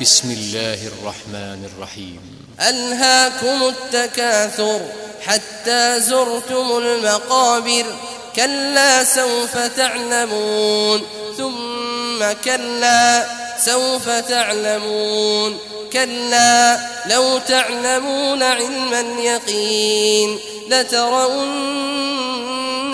بسم الله الرحمن الرحيم. ألهاكم التكاثر حتى زرتم المقابر كلا سوف تعلمون ثم كلا سوف تعلمون كلا لو تعلمون علم اليقين لترون